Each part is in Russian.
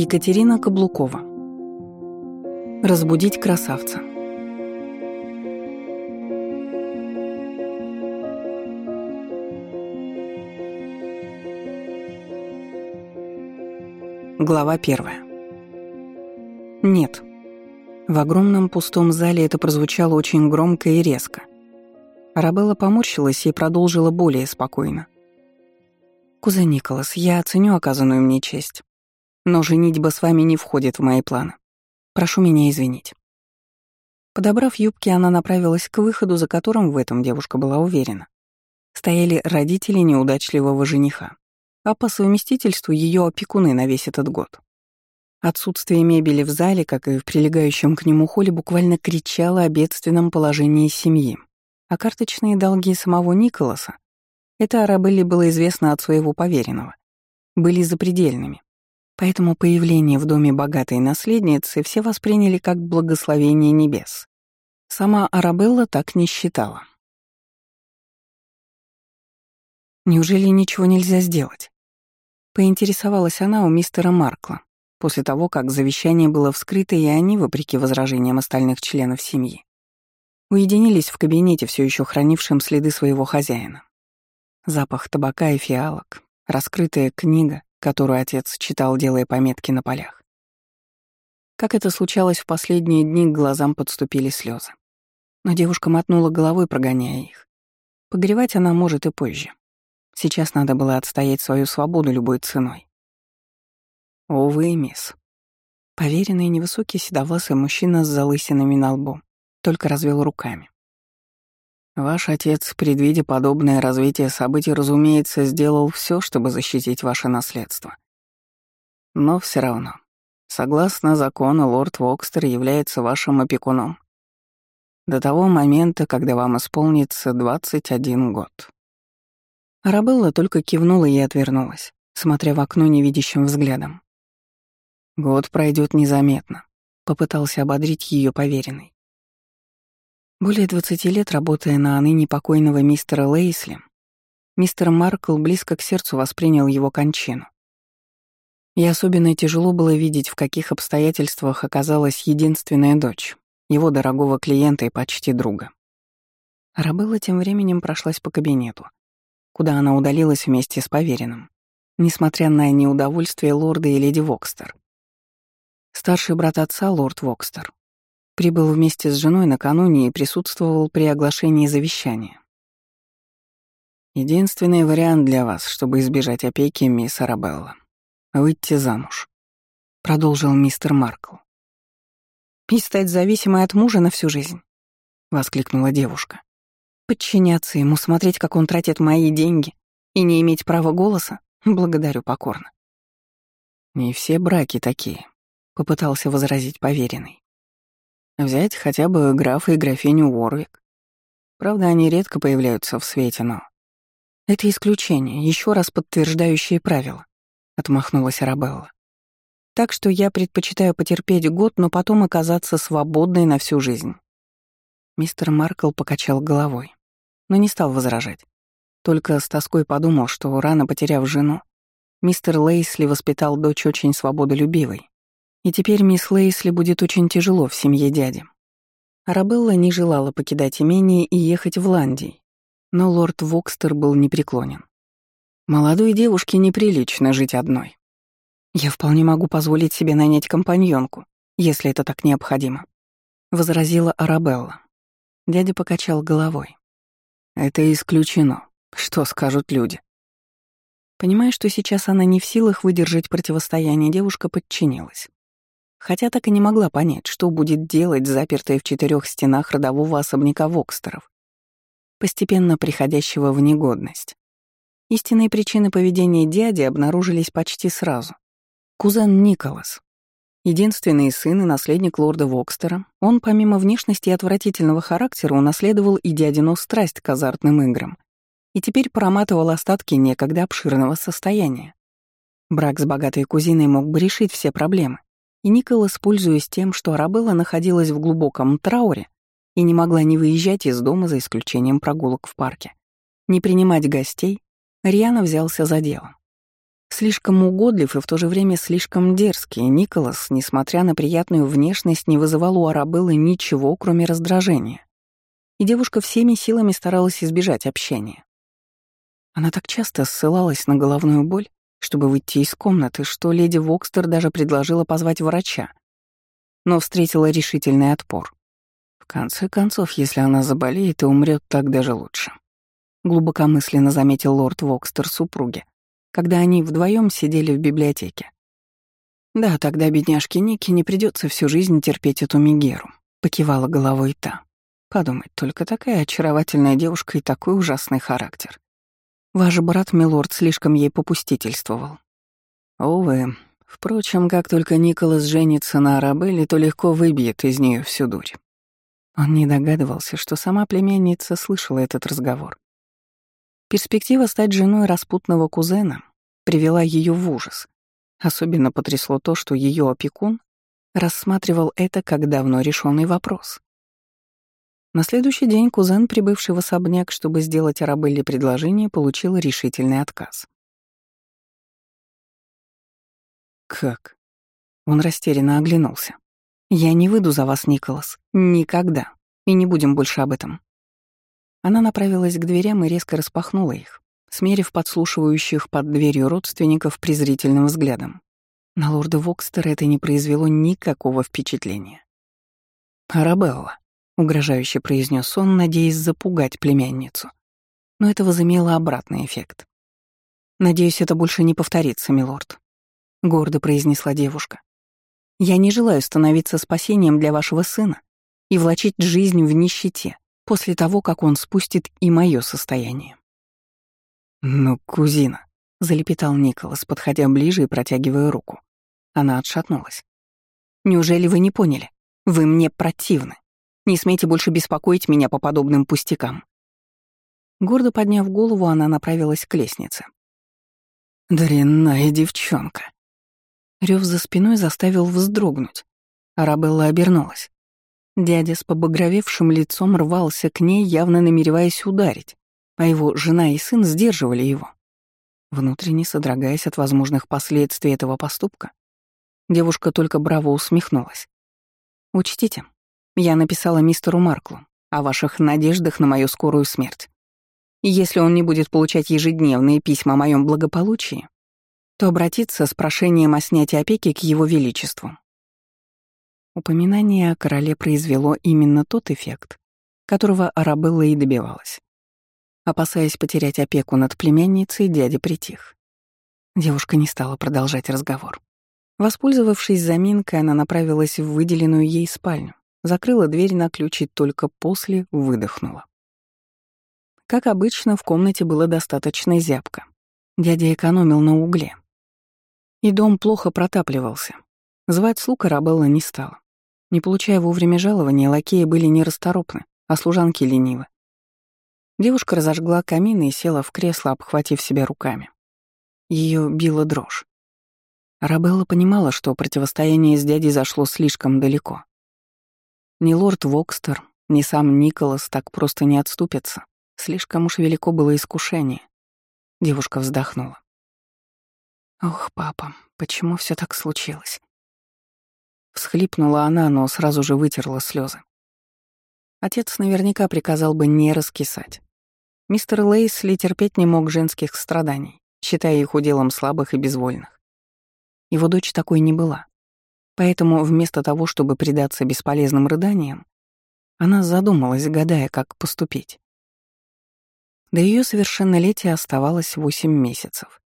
Екатерина Каблукова. Разбудить красавца. Глава первая. Нет. В огромном пустом зале это прозвучало очень громко и резко. Арабелла поморщилась и продолжила более спокойно. «Кузен Николас, я оценю оказанную мне честь. Но женитьба с вами не входит в мои планы. Прошу меня извинить». Подобрав юбки, она направилась к выходу, за которым в этом девушка была уверена. Стояли родители неудачливого жениха, а по совместительству ее опекуны на весь этот год. Отсутствие мебели в зале, как и в прилегающем к нему холле, буквально кричало о бедственном положении семьи. А карточные долги самого Николаса это Арабелле было известно от своего поверенного. Были запредельными. Поэтому появление в доме богатой наследницы все восприняли как благословение небес. Сама Арабелла так не считала. Неужели ничего нельзя сделать? Поинтересовалась она у мистера Маркла, после того, как завещание было вскрыто, и они, вопреки возражениям остальных членов семьи, уединились в кабинете, все еще хранившем следы своего хозяина. Запах табака и фиалок, раскрытая книга, которую отец читал, делая пометки на полях. Как это случалось в последние дни, к глазам подступили слезы. Но девушка мотнула головой, прогоняя их. Погревать она может и позже. Сейчас надо было отстоять свою свободу любой ценой. Увы, мисс. Поверенный невысокий седовласый мужчина с залысинами на лбу только развел руками. Ваш отец, предвидя подобное развитие событий, разумеется, сделал все, чтобы защитить ваше наследство. Но все равно, согласно закону, лорд Вокстер является вашим опекуном. До того момента, когда вам исполнится 21 год. Арабелла только кивнула и отвернулась, смотря в окно невидящим взглядом. Год пройдет незаметно, попытался ободрить ее поверенный. Более 20 лет работая на ныне покойного мистера Лейсли, мистер Маркл близко к сердцу воспринял его кончину. И особенно тяжело было видеть, в каких обстоятельствах оказалась единственная дочь, его дорогого клиента и почти друга. Арабелла тем временем прошлась по кабинету, куда она удалилась вместе с поверенным, несмотря на неудовольствие лорда и леди Вокстер. Старший брат отца, лорд Вокстер, Прибыл вместе с женой накануне и присутствовал при оглашении завещания. Единственный вариант для вас, чтобы избежать опеки мисс Арабелла — выйти замуж, — продолжил мистер Маркл. «И стать зависимой от мужа на всю жизнь», — воскликнула девушка. «Подчиняться ему, смотреть, как он тратит мои деньги, и не иметь права голоса? Благодарю покорно». «Не все браки такие», — попытался возразить поверенный. Взять хотя бы графа и графиню Уорвик. Правда, они редко появляются в свете, но... Это исключение, еще раз подтверждающее правила, — отмахнулась Арабелла. Так что я предпочитаю потерпеть год, но потом оказаться свободной на всю жизнь. Мистер Маркл покачал головой, но не стал возражать. Только с тоской подумал, что, рано потеряв жену, мистер Лейсли воспитал дочь очень свободолюбивой, и теперь мисс Лейсли будет очень тяжело в семье дяди. Арабелла не желала покидать имение и ехать в Ландий, но лорд Вокстер был непреклонен. Молодой девушке неприлично жить одной. Я вполне могу позволить себе нанять компаньонку, если это так необходимо, возразила Арабелла. Дядя покачал головой. Это исключено. Что скажут люди? Понимая, что сейчас она не в силах выдержать противостояние, девушка подчинилась хотя так и не могла понять, что будет делать запертая в четырех стенах родового особняка Вокстеров, постепенно приходящего в негодность. Истинные причины поведения дяди обнаружились почти сразу. Кузен Николас, единственный сын и наследник лорда Вокстера, он, помимо внешности и отвратительного характера, унаследовал и дядину страсть к азартным играм и теперь проматывал остатки некогда обширного состояния. Брак с богатой кузиной мог бы решить все проблемы, и Николас, пользуясь тем, что Арабелла находилась в глубоком трауре и не могла не выезжать из дома за исключением прогулок в парке, не принимать гостей, Риана взялся за дело. Слишком угодлив и в то же время слишком дерзкий, Николас, несмотря на приятную внешность, не вызывал у Арабеллы ничего, кроме раздражения. И девушка всеми силами старалась избежать общения. Она так часто ссылалась на головную боль, чтобы выйти из комнаты, что леди Вокстер даже предложила позвать врача, но встретила решительный отпор. В конце концов, если она заболеет и умрет, так даже лучше. Глубокомысленно заметил лорд Вокстер супруге, когда они вдвоем сидели в библиотеке. Да, тогда бедняжке Нике не придется всю жизнь терпеть эту Мигеру, покивала головой та. Подумать, только такая очаровательная девушка и такой ужасный характер. Ваш брат Милорд слишком ей попустительствовал. Увы. Впрочем, как только Николас женится на Арабелле, то легко выбьет из нее всю дурь. Он не догадывался, что сама племянница слышала этот разговор. Перспектива стать женой распутного кузена привела ее в ужас. Особенно потрясло то, что ее опекун рассматривал это как давно решенный вопрос. На следующий день кузен, прибывший в особняк, чтобы сделать Арабелле предложение, получил решительный отказ. «Как?» Он растерянно оглянулся. «Я не выйду за вас, Николас. Никогда. И не будем больше об этом». Она направилась к дверям и резко распахнула их, смерив подслушивающих под дверью родственников презрительным взглядом. На лорда Вокстера это не произвело никакого впечатления. «Арабелла», угрожающе произнес он, надеясь запугать племянницу. Но это возымело обратный эффект. «Надеюсь, это больше не повторится, милорд», — гордо произнесла девушка. «Я не желаю становиться спасением для вашего сына и влачить жизнь в нищете после того, как он спустит и мое состояние». «Ну, кузина», — залепетал Николас, подходя ближе и протягивая руку. Она отшатнулась. «Неужели вы не поняли? Вы мне противны. Не смейте больше беспокоить меня по подобным пустякам». Гордо подняв голову, она направилась к лестнице. «Дрянная девчонка». Рёв за спиной заставил вздрогнуть. Арабелла обернулась. Дядя с побагровевшим лицом рвался к ней, явно намереваясь ударить, а его жена и сын сдерживали его. Внутренне содрогаясь от возможных последствий этого поступка, девушка только браво усмехнулась. «Учтите, я написала мистеру Марклу о ваших надеждах на мою скорую смерть. если он не будет получать ежедневные письма о моем благополучии, то обратиться с прошением о снятии опеки к его величеству. Упоминание о короле произвело именно тот эффект, которого Арабелла и добивалась. Опасаясь потерять опеку над племянницей, дядя притих. Девушка не стала продолжать разговор. Воспользовавшись заминкой, она направилась в выделенную ей спальню, закрыла дверь на ключ и только после выдохнула. Как обычно, в комнате было достаточно зябко. Дядя экономил на угле. И дом плохо протапливался. Звать слуг Арабелла не стала. Не получая вовремя жалования, лакеи были нерасторопны, а служанки ленивы. Девушка разожгла камин и села в кресло, обхватив себя руками. Ее била дрожь. Арабелла понимала, что противостояние с дядей зашло слишком далеко. Ни лорд Вокстер, ни сам Николас так просто не отступятся. Слишком уж велико было искушение. Девушка вздохнула. «Ох, папа, почему все так случилось?» Всхлипнула она, но сразу же вытерла слезы. Отец наверняка приказал бы не раскисать. Мистер Лейсли терпеть не мог женских страданий, считая их уделом слабых и безвольных. Его дочь такой не была. Поэтому вместо того, чтобы предаться бесполезным рыданиям, она задумалась, гадая, как поступить. До ее совершеннолетия оставалось восемь месяцев.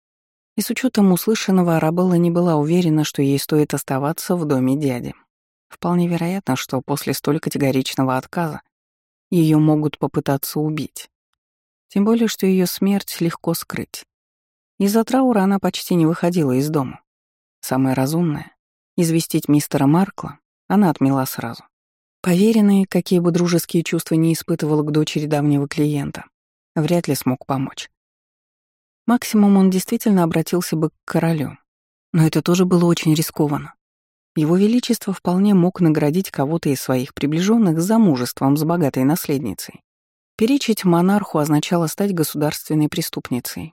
И с учетом услышанного Арабелла не была уверена, что ей стоит оставаться в доме дяди. Вполне вероятно, что после столь категоричного отказа ее могут попытаться убить. Тем более, что ее смерть легко скрыть. Из-за траура она почти не выходила из дома. Самое разумное Известить мистера Маркла она отмела сразу. Поверенный, какие бы дружеские чувства не испытывал к дочери давнего клиента, вряд ли смог помочь. Максимум он действительно обратился бы к королю. Но это тоже было очень рискованно. Его Величество вполне мог наградить кого-то из своих приближенных замужеством с богатой наследницей. Перечить монарху означало стать государственной преступницей.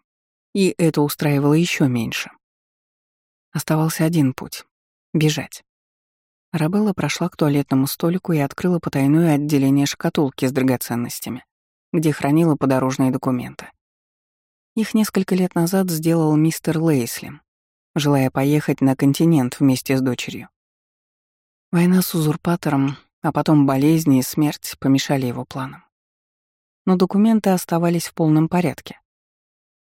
и это устраивало еще меньше. Оставался один путь — бежать. Рабелла прошла к туалетному столику и открыла потайное отделение шкатулки с драгоценностями, где хранила подорожные документы. Их несколько лет назад сделал мистер Лейсли, желая поехать на континент вместе с дочерью. Война с узурпатором, а потом болезни и смерть помешали его планам. Но документы оставались в полном порядке.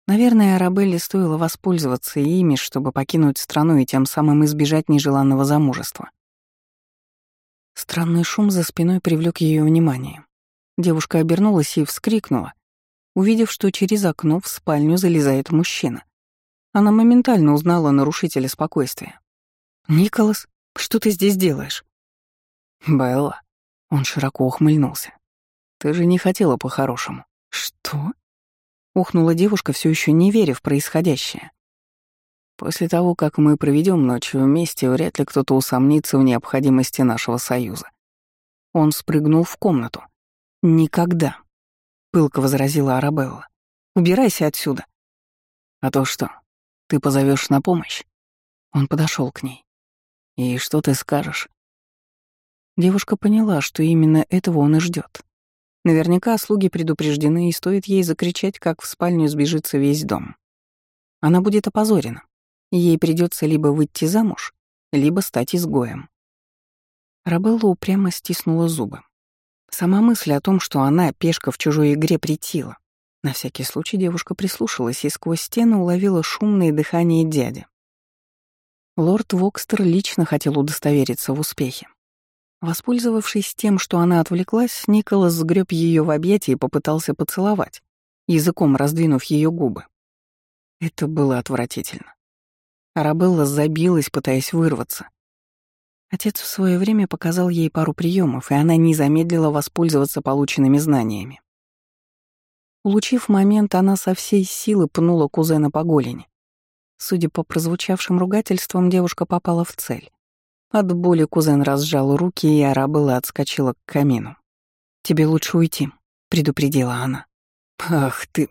Наверное, Арабелле стоило воспользоваться ими, чтобы покинуть страну и тем самым избежать нежеланного замужества. Странный шум за спиной привлек ее внимание. Девушка обернулась и вскрикнула, увидев, что через окно в спальню залезает мужчина. Она моментально узнала нарушителя спокойствия. «Николас, что ты здесь делаешь?» «Белла», — он широко ухмыльнулся. «Ты же не хотела по-хорошему». «Что?» — ухнула девушка, все еще не веря в происходящее. «После того, как мы проведем ночь вместе, вряд ли кто-то усомнится в необходимости нашего союза». Он спрыгнул в комнату. «Никогда», пылко возразила Арабелла. «Убирайся отсюда». «А то что, ты позовешь на помощь?» Он подошел к ней. «И что ты скажешь?» Девушка поняла, что именно этого он и ждет. Наверняка слуги предупреждены, и стоит ей закричать, как в спальню сбежится весь дом. Она будет опозорена, ей придется либо выйти замуж, либо стать изгоем. Рабелла упрямо стиснула зубы. Сама мысль о том, что она, пешка в чужой игре, притила. На всякий случай девушка прислушалась и сквозь стены уловила шумное дыхание дяди. Лорд Вокстер лично хотел удостовериться в успехе. Воспользовавшись тем, что она отвлеклась, Николас сгреб ее в объятия и попытался поцеловать, языком раздвинув ее губы. Это было отвратительно. Арабелла забилась, пытаясь вырваться, Отец в свое время показал ей пару приемов, и она не замедлила воспользоваться полученными знаниями. Улучив момент, она со всей силы пнула кузена по голени. Судя по прозвучавшим ругательствам, девушка попала в цель. От боли кузен разжал руки, и Арабелла отскочила к камину. «Тебе лучше уйти», — предупредила она. «Ах ты!»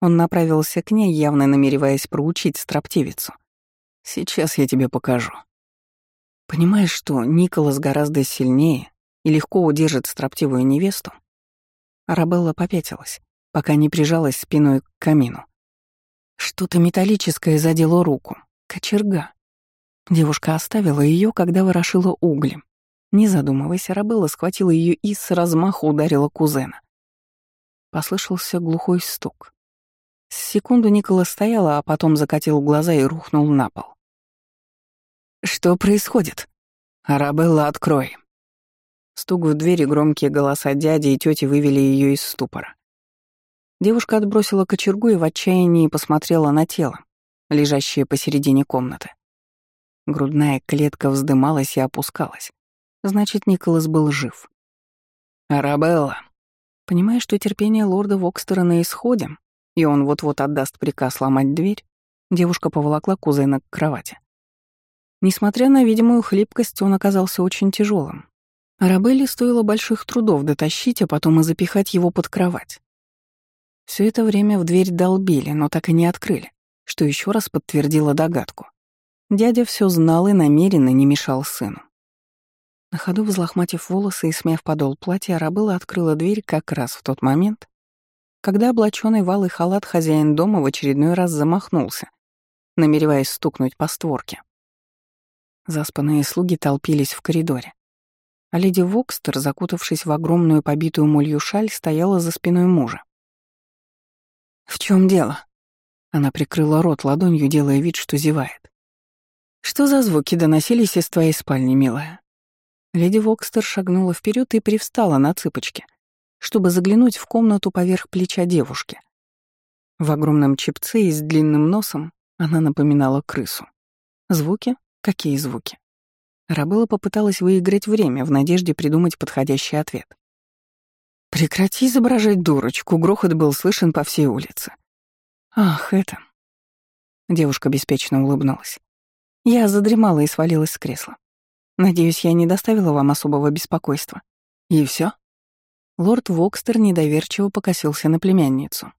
Он направился к ней, явно намереваясь проучить строптивицу. «Сейчас я тебе покажу». Понимаешь, что Николас гораздо сильнее и легко удержит строптивую невесту, Арабелла попятилась, пока не прижалась спиной к камину. Что-то металлическое задело руку. Кочерга. Девушка оставила ее, когда ворошила угли. Не задумываясь, Арабелла схватила ее и с размаху ударила кузена. Послышался глухой стук. С секунду Никола стояла, а потом закатил глаза и рухнул на пол. «Что происходит?» «Арабелла, открой!» Стук в двери, громкие голоса дяди и тети вывели ее из ступора. Девушка отбросила кочергу и в отчаянии посмотрела на тело, лежащее посередине комнаты. Грудная клетка вздымалась и опускалась. Значит, Николас был жив. «Арабелла!» Понимая, что терпение лорда Вокстера на исходе, и он вот-вот отдаст приказ ломать дверь, девушка поволокла кузена к кровати. Несмотря на видимую хлипкость, он оказался очень тяжелым. Арабелле стоило больших трудов дотащить, а потом и запихать его под кровать. Все это время в дверь долбили, но так и не открыли, что еще раз подтвердило догадку. Дядя все знал и намеренно не мешал сыну. На ходу взлохматив волосы и смяв подол платья, Арабелла открыла дверь как раз в тот момент, когда облаченный валый халат хозяин дома в очередной раз замахнулся, намереваясь стукнуть по створке. Заспанные слуги толпились в коридоре. А леди Вокстер, закутавшись в огромную побитую молью шаль, стояла за спиной мужа. «В чем дело?» Она прикрыла рот ладонью, делая вид, что зевает. «Что за звуки доносились из твоей спальни, милая?» Леди Вокстер шагнула вперед и привстала на цыпочки, чтобы заглянуть в комнату поверх плеча девушки. В огромном чепце и с длинным носом она напоминала крысу. Звуки, Какие звуки? Рабыла попыталась выиграть время в надежде придумать подходящий ответ. «Прекрати изображать дурочку», грохот был слышен по всей улице. «Ах, это...» Девушка беспечно улыбнулась. Я задремала и свалилась с кресла. Надеюсь, я не доставила вам особого беспокойства. И все? Лорд Вокстер недоверчиво покосился на племянницу.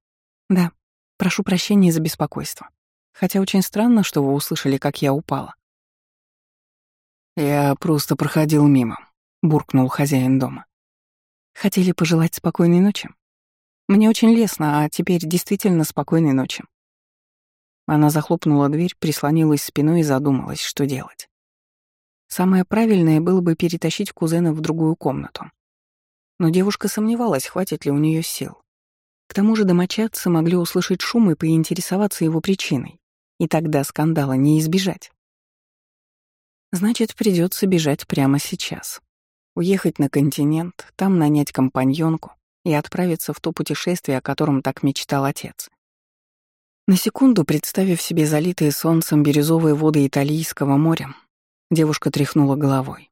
Да, Прошу прощения за беспокойство. Хотя очень странно, что вы услышали, как я упала. Я просто проходил мимо, буркнул хозяин дома. Хотели пожелать спокойной ночи? Мне очень лестно, а теперь действительно спокойной ночи. Она захлопнула дверь, прислонилась спиной и задумалась, что делать. Самое правильное было бы перетащить кузена в другую комнату. Но девушка сомневалась, хватит ли у нее сил. К тому же домочадцы могли услышать шум и поинтересоваться его причиной, и тогда скандала не избежать. Значит, придется бежать прямо сейчас. Уехать на континент, там нанять компаньонку и отправиться в то путешествие, о котором так мечтал отец. На секунду, представив себе залитые солнцем бирюзовые воды Италийского моря, девушка тряхнула головой.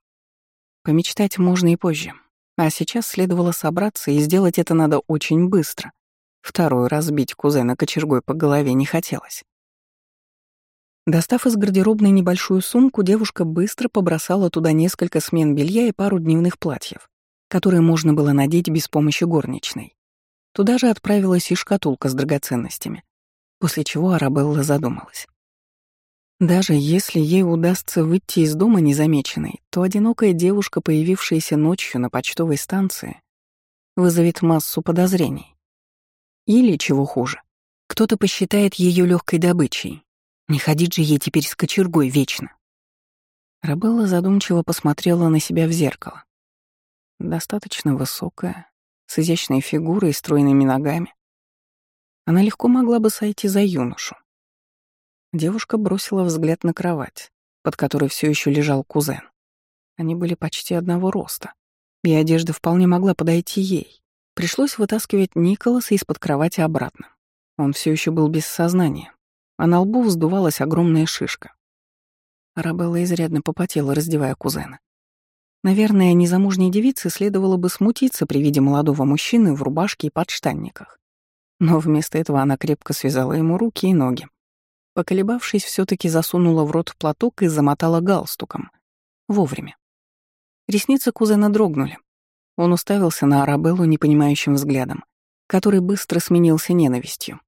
Помечтать можно и позже, а сейчас следовало собраться, и сделать это надо очень быстро. Второй раз бить кузена кочергой по голове не хотелось. Достав из гардеробной небольшую сумку, девушка быстро побросала туда несколько смен белья и пару дневных платьев, которые можно было надеть без помощи горничной. Туда же отправилась и шкатулка с драгоценностями, после чего Арабелла задумалась. Даже если ей удастся выйти из дома незамеченной, то одинокая девушка, появившаяся ночью на почтовой станции, вызовет массу подозрений. Или, чего хуже, кто-то посчитает ее легкой добычей. Не ходить же ей теперь с кочергой вечно. Рабелла задумчиво посмотрела на себя в зеркало. Достаточно высокая, с изящной фигурой и стройными ногами. Она легко могла бы сойти за юношу. Девушка бросила взгляд на кровать, под которой все еще лежал кузен. Они были почти одного роста, и одежда вполне могла подойти ей. Пришлось вытаскивать Николаса из-под кровати обратно. Он все еще был без сознания, а на лбу вздувалась огромная шишка. Арабелла изрядно попотела, раздевая кузена. Наверное, незамужней девице следовало бы смутиться при виде молодого мужчины в рубашке и подштанниках. Но вместо этого она крепко связала ему руки и ноги. Поколебавшись, все таки засунула в рот платок и замотала галстуком. Вовремя. Ресницы кузена дрогнули, он уставился на Арабеллу непонимающим взглядом, который быстро сменился ненавистью.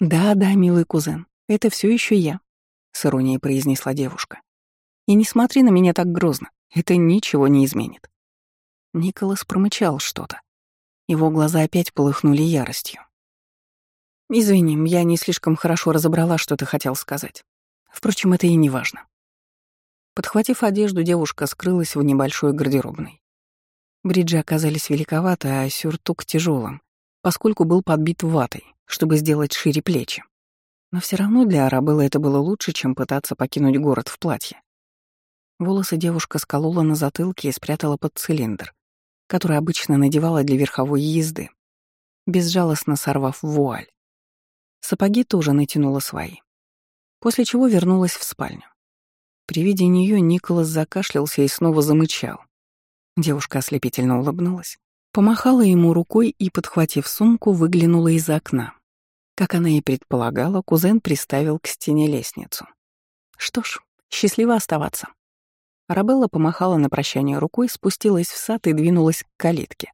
«Да-да, милый кузен, это все еще я», — с иронией произнесла девушка. «И не смотри на меня так грозно, это ничего не изменит». Николас промычал что-то. Его глаза опять полыхнули яростью. «Извини, я не слишком хорошо разобрала, что ты хотел сказать. Впрочем, это и не важно». Подхватив одежду, девушка скрылась в небольшой гардеробной. Бриджи оказались великоваты, а сюртук тяжелым, поскольку был подбит ватой, чтобы сделать шире плечи. Но все равно для Арабеллы это было лучше, чем пытаться покинуть город в платье. Волосы девушка сколола на затылке и спрятала под цилиндр, который обычно надевала для верховой езды, безжалостно сорвав вуаль. Сапоги тоже натянула свои. После чего вернулась в спальню. При виде нее Николас закашлялся и снова замычал. Девушка ослепительно улыбнулась, помахала ему рукой и, подхватив сумку, выглянула из окна. Как она и предполагала, кузен приставил к стене лестницу. Что ж, счастливо оставаться. Арабелла помахала на прощание рукой, спустилась в сад и двинулась к калитке,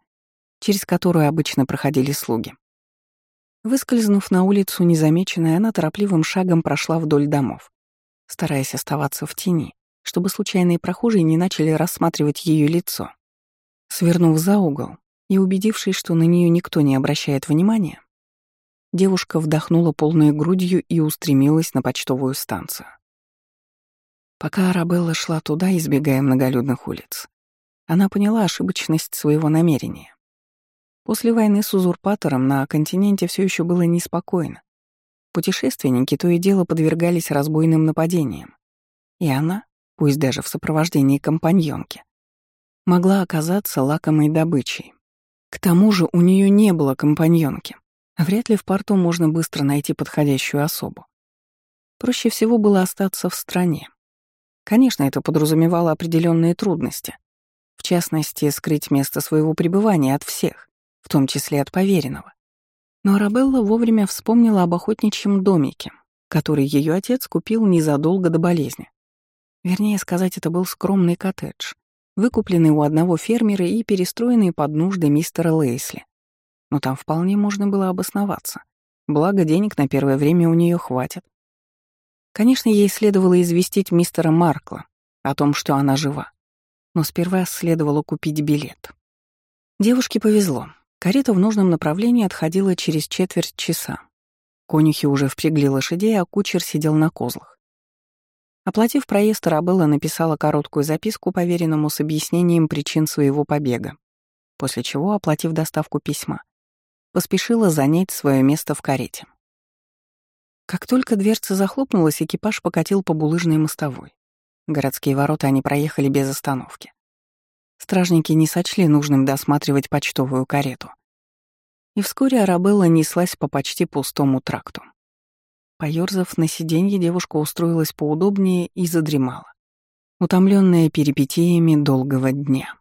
через которую обычно проходили слуги. Выскользнув на улицу незамеченной, она торопливым шагом прошла вдоль домов, стараясь оставаться в тени, чтобы случайные прохожие не начали рассматривать ее лицо. Свернув за угол и убедившись, что на нее никто не обращает внимания, девушка вдохнула полной грудью и устремилась на почтовую станцию. Пока Арабелла шла туда, избегая многолюдных улиц, она поняла ошибочность своего намерения. После войны с узурпатором на континенте все еще было неспокойно. Путешественники то и дело подвергались разбойным нападениям. И она, пусть даже в сопровождении компаньонки, могла оказаться лакомой добычей. К тому же у нее не было компаньонки. Вряд ли в порту можно быстро найти подходящую особу. Проще всего было остаться в стране. Конечно, это подразумевало определенные трудности. В частности, скрыть место своего пребывания от всех, в том числе от поверенного. Но Арабелла вовремя вспомнила об охотничьем домике, который ее отец купил незадолго до болезни. Вернее сказать, это был скромный коттедж, выкупленный у одного фермера и перестроенный под нужды мистера Лейсли. Но там вполне можно было обосноваться. Благо, денег на первое время у нее хватит. Конечно, ей следовало известить мистера Маркла о том, что она жива. Но сперва следовало купить билет. Девушке повезло. Карета в нужном направлении отходила через четверть часа. Конюхи уже впрягли лошадей, а кучер сидел на козлах. Оплатив проезд, Арабелла написала короткую записку поверенному с объяснением причин своего побега, после чего, оплатив доставку письма, поспешила занять свое место в карете. Как только дверца захлопнулась, экипаж покатил по булыжной мостовой. Городские ворота они проехали без остановки. Стражники не сочли нужным досматривать почтовую карету. И вскоре Арабелла неслась по почти пустому тракту. Поёрзав на сиденье, девушка устроилась поудобнее и задремала, утомленная перипетиями долгого дня.